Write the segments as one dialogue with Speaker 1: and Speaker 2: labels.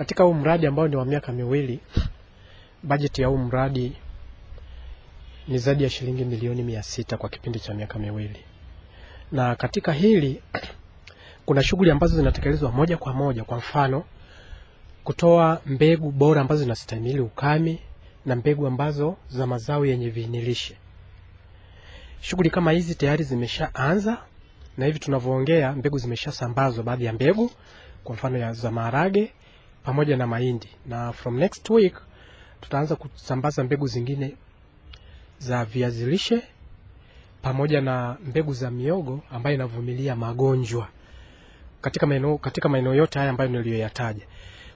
Speaker 1: Katika huu mradi ambao ni wa miaka miwili, bajeti ya huu mradi ni zaidi ya shilingi milioni mia sita kwa kipindi cha miaka miwili, na katika hili kuna shughuli ambazo zinatekelezwa moja kwa moja. Kwa mfano, kutoa mbegu bora ambazo zinastahimili ukame na mbegu ambazo za mazao yenye viinilishe. Shughuli kama hizi tayari zimeshaanza na hivi tunavyoongea mbegu zimeshasambazwa, baadhi ya mbegu kwa mfano ya za maharage pamoja na mahindi, na from next week tutaanza kusambaza mbegu zingine za viazi lishe pamoja na mbegu za miogo ambayo inavumilia magonjwa katika maeneo katika maeneo yote haya ambayo niliyoyataja.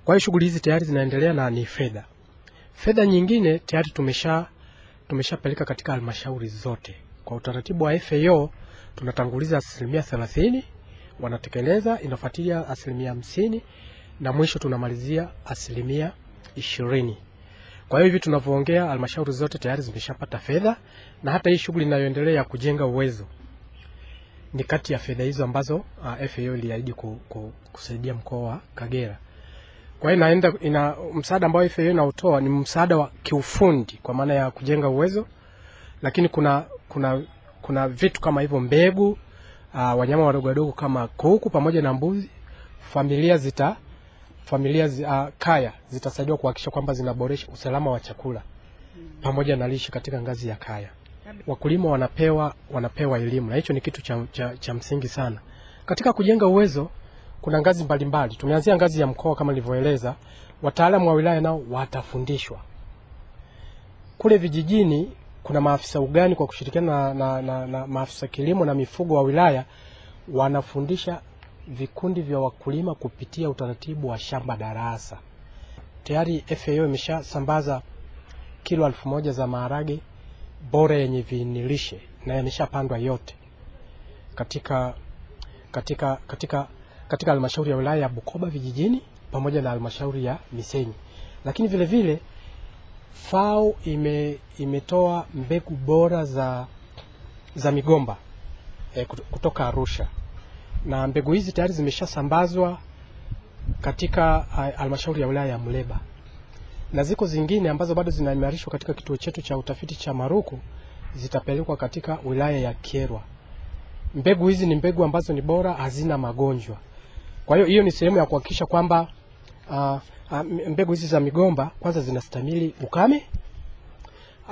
Speaker 1: Kwa hiyo shughuli hizi tayari zinaendelea na ni fedha. Fedha nyingine tayari tumesha tumeshapeleka katika halmashauri zote. Kwa utaratibu wa FAO tunatanguliza asilimia thelathini wanatekeleza, inafuatilia asilimia hamsini na mwisho tunamalizia asilimia ishirini. Kwa hiyo hivi tunavyoongea, halmashauri zote tayari zimeshapata fedha, na hata hii shughuli inayoendelea ya kujenga uwezo ni kati ya fedha hizo ambazo uh, FAO iliahidi ku, ku, kusaidia mkoa wa Kagera. Kwa hiyo inaenda ina msaada ambao FAO inautoa ni msaada wa kiufundi kwa maana ya kujenga uwezo, lakini kuna kuna kuna vitu kama hivyo mbegu, uh, wanyama wadogo wadogo kama kuku pamoja na mbuzi, familia zita familia zi, uh, kaya zitasaidiwa kuhakikisha kwamba zinaboresha usalama wa chakula pamoja na lishe katika ngazi ya kaya. Wakulima wanapewa wanapewa elimu na hicho ni kitu cha, cha, cha msingi sana katika kujenga uwezo. Kuna ngazi mbalimbali, tumeanzia ngazi ya mkoa kama nilivyoeleza. Wataalamu wa wilaya nao watafundishwa kule vijijini. Kuna maafisa ugani kwa kushirikiana na, na, na, na maafisa kilimo na mifugo wa wilaya wanafundisha vikundi vya wakulima kupitia utaratibu wa shamba darasa. Tayari FAO imeshasambaza kilo elfu moja za maharage bora yenye viinilishe na yameshapandwa yote katika katika katika katika halmashauri ya wilaya ya Bukoba vijijini pamoja na halmashauri ya Misenyi. Lakini vile vile FAO ime, imetoa mbegu bora za za migomba eh, kutoka Arusha na mbegu hizi tayari zimeshasambazwa katika halmashauri ya wilaya ya Muleba na ziko zingine ambazo bado zinaimarishwa katika kituo chetu cha utafiti cha Maruku, zitapelekwa katika wilaya ya Kyerwa. Mbegu hizi ni mbegu ambazo ni bora, hazina magonjwa. Kwa hiyo hiyo ni sehemu ya kuhakikisha kwamba uh, mbegu hizi za migomba kwanza zinastahimili ukame,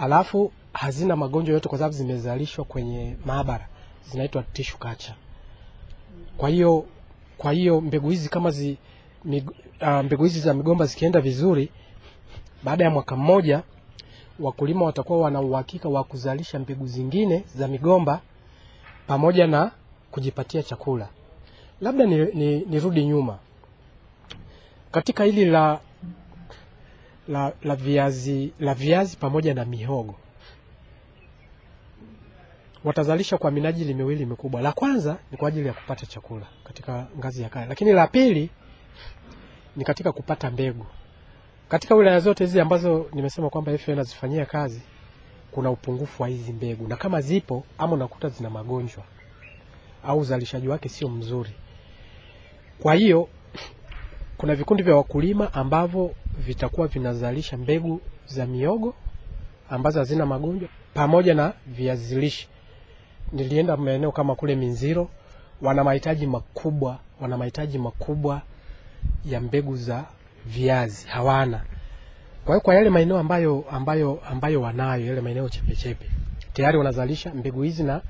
Speaker 1: alafu hazina magonjwa yote, kwa sababu zimezalishwa kwenye maabara zinaitwa tissue culture. Kwa hiyo kwa hiyo mbegu hizi kama zi, mig, uh, mbegu hizi za migomba zikienda vizuri baada ya mwaka mmoja wakulima watakuwa wana uhakika wa kuzalisha mbegu zingine za migomba pamoja na kujipatia chakula. Labda nirudi ni, ni nyuma katika hili la, la, la, viazi, la viazi pamoja na mihogo watazalisha kwa minajili miwili mikubwa. La kwanza ni kwa ajili ya kupata chakula katika ngazi ya kaya, lakini la pili ni katika kupata mbegu katika wilaya zote hizi ambazo nimesema kwamba FA inazifanyia kazi, kuna upungufu wa hizi mbegu, na kama zipo ama unakuta zina magonjwa au uzalishaji wake sio mzuri. Kwa hiyo kuna vikundi vya wakulima ambavyo vitakuwa vinazalisha mbegu za miogo ambazo hazina magonjwa pamoja na viazi lishe. Nilienda maeneo kama kule Minziro, wana mahitaji makubwa, wana mahitaji makubwa ya mbegu za viazi hawana. Kwa hiyo kwa yale maeneo ambayo ambayo ambayo wanayo yale maeneo chepechepe tayari wanazalisha mbegu hizi, na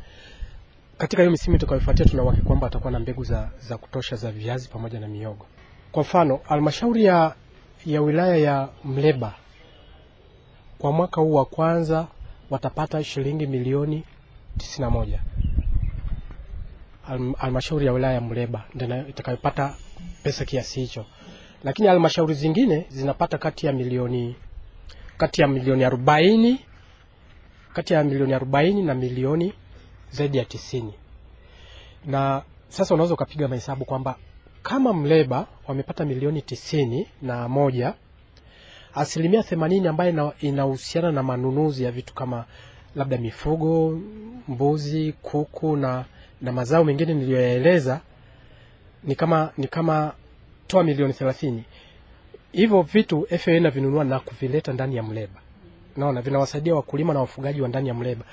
Speaker 1: katika hiyo misimu itakayofuatia tuna uhakika kwamba watakuwa na mbegu za, za kutosha za viazi pamoja na miogo. Kwa mfano halmashauri ya, ya wilaya ya Mleba kwa mwaka huu wa kwanza watapata shilingi milioni tisini na moja. Halmashauri ya wilaya ya Mleba ndio itakayopata pesa kiasi hicho lakini halmashauri zingine zinapata kati ya milioni kati ya milioni arobaini kati ya milioni arobaini na milioni zaidi ya tisini. Na sasa unaweza ukapiga mahesabu kwamba kama Mleba wamepata milioni tisini na moja, asilimia themanini ambayo inahusiana na manunuzi ya vitu kama labda mifugo, mbuzi, kuku na, na mazao mengine niliyoyaeleza ni kama ni kama toa milioni thelathini. hivyo vitu FAO inavinunua na kuvileta ndani ya Mleba, naona vinawasaidia wakulima na wafugaji wa ndani ya Mleba.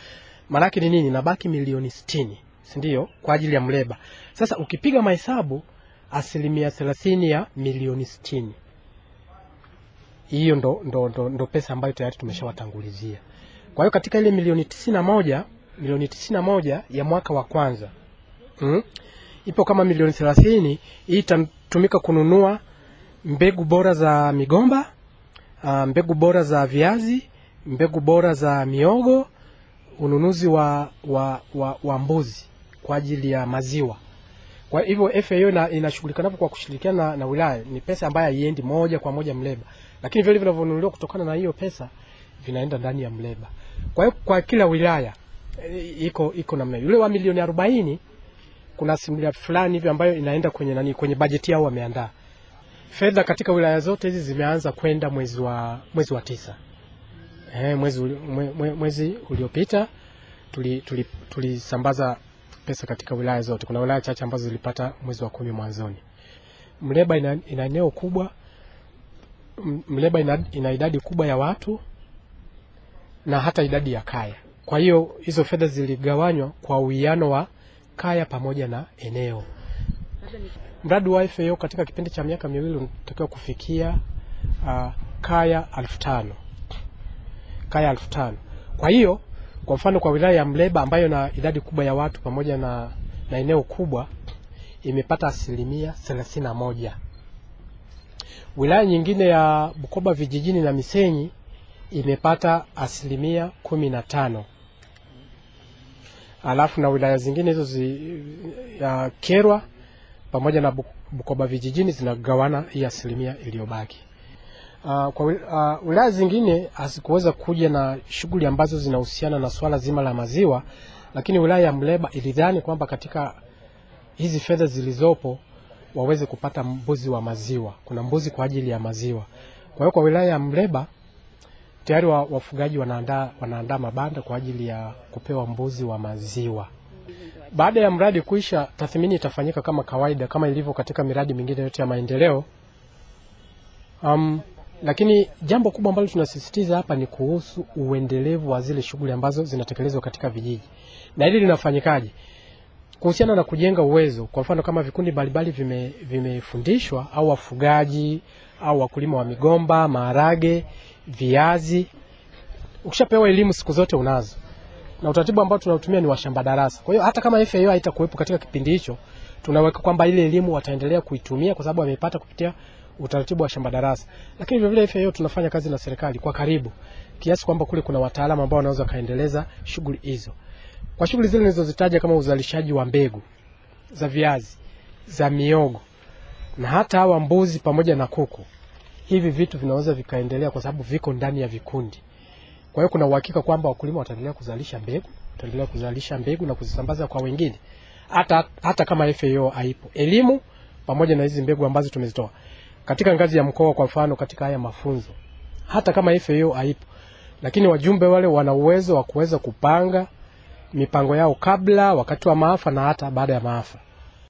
Speaker 1: Maanake ni nini? Nabaki milioni sitini, si ndio, kwa ajili ya Mleba. Sasa ukipiga mahesabu asilimia thelathini ya milioni sitini hiyo ndo, ndo, ndo, ndo pesa ambayo tayari tumeshawatangulizia. Kwa hiyo katika ile milioni tisini na moja milioni tisini na moja ya mwaka wa kwanza mm, ipo kama milioni thelathini. Hii itatumika kununua mbegu bora za migomba, uh, mbegu bora za viazi, mbegu bora za miogo, ununuzi wa, wa, wa, wa mbuzi kwa ajili ya maziwa. Kwa hivyo FAO ina, inashughulika napo kwa kushirikiana na, na wilaya. Ni pesa ambayo haiendi moja kwa moja Mleba, lakini vile vinavyonunuliwa kutokana na hiyo pesa vinaenda ndani ya Mleba. Kwa hiyo kwa kila wilaya e, iko iko namna. Yule wa milioni arobaini kuna asilimia fulani hivi ambayo inaenda kwenye nani, kwenye bajeti yao wameandaa. Fedha katika wilaya zote hizi zimeanza kwenda mwezi wa mwezi wa tisa. Eh, mwezi mwe, mwe, mwezi uliopita tulisambaza tuli, tuli pesa katika wilaya zote. Kuna wilaya chache ambazo zilipata mwezi wa kumi mwanzoni. Mleba ina, ina eneo kubwa. Mleba ina, ina idadi kubwa ya watu na hata idadi ya kaya. Kwa hiyo hizo fedha ziligawanywa kwa uwiano wa kaya pamoja na eneo. Mradi wa FAO katika kipindi cha miaka miwili unatakiwa kufikia uh, kaya elfu tano kaya elfu tano. Kwa hiyo kwa mfano kwa wilaya ya Mleba ambayo na idadi kubwa ya watu pamoja na, na eneo kubwa imepata asilimia thelathini na moja. Wilaya nyingine ya Bukoba vijijini na Misenyi imepata asilimia kumi na tano alafu na wilaya zingine hizo zi, ya Kerwa pamoja na Bukoba vijijini zinagawana hii asilimia iliyobaki. Uh, kwa uh, wilaya zingine hazikuweza kuja na shughuli ambazo zinahusiana na swala zima la maziwa, lakini wilaya ya Mleba ilidhani kwamba katika hizi fedha zilizopo waweze kupata mbuzi wa maziwa. Kuna mbuzi kwa ajili ya maziwa. Kwa hiyo kwa wilaya ya Mleba tayari wa, wafugaji wanaandaa wanaandaa mabanda kwa ajili ya kupewa mbuzi wa maziwa. Baada ya mradi kuisha, tathmini itafanyika kama kawaida, kama ilivyo katika miradi mingine yote ya maendeleo. Um, lakini jambo kubwa ambalo tunasisitiza hapa ni kuhusu uendelevu wa zile shughuli ambazo zinatekelezwa katika vijiji, na hili linafanyikaje? Kuhusiana na kujenga uwezo, kwa mfano kama vikundi mbalimbali vimefundishwa vime- au wafugaji au wakulima wa migomba, maharage, viazi. Ukishapewa elimu siku zote unazo, na utaratibu ambao tunautumia ni wa shamba darasa. Kwa hiyo hata kama FAO haitakuwepo katika kipindi hicho, tunaweka kwamba ile elimu wataendelea kuitumia kwa sababu wameipata kupitia utaratibu wa shamba darasa. Lakini vile vile FAO tunafanya kazi na serikali kwa karibu kiasi kwamba kule kuna wataalamu ambao wanaweza kaendeleza shughuli hizo. Kwa shughuli zile nilizozitaja kama uzalishaji wa mbegu za viazi, za miogo na hata hawa mbuzi pamoja na kuku, hivi vitu vinaweza vikaendelea kwa sababu viko ndani ya vikundi. Kwa hiyo kuna uhakika kwamba wakulima wataendelea kuzalisha mbegu, wataendelea kuzalisha mbegu na kuzisambaza kwa wengine, hata hata kama FAO haipo. Elimu pamoja na hizi mbegu ambazo tumezitoa katika ngazi ya mkoa, kwa mfano katika haya mafunzo, hata kama FAO haipo, lakini wajumbe wale wana uwezo wa kuweza kupanga mipango yao kabla, wakati wa maafa na hata baada ya maafa.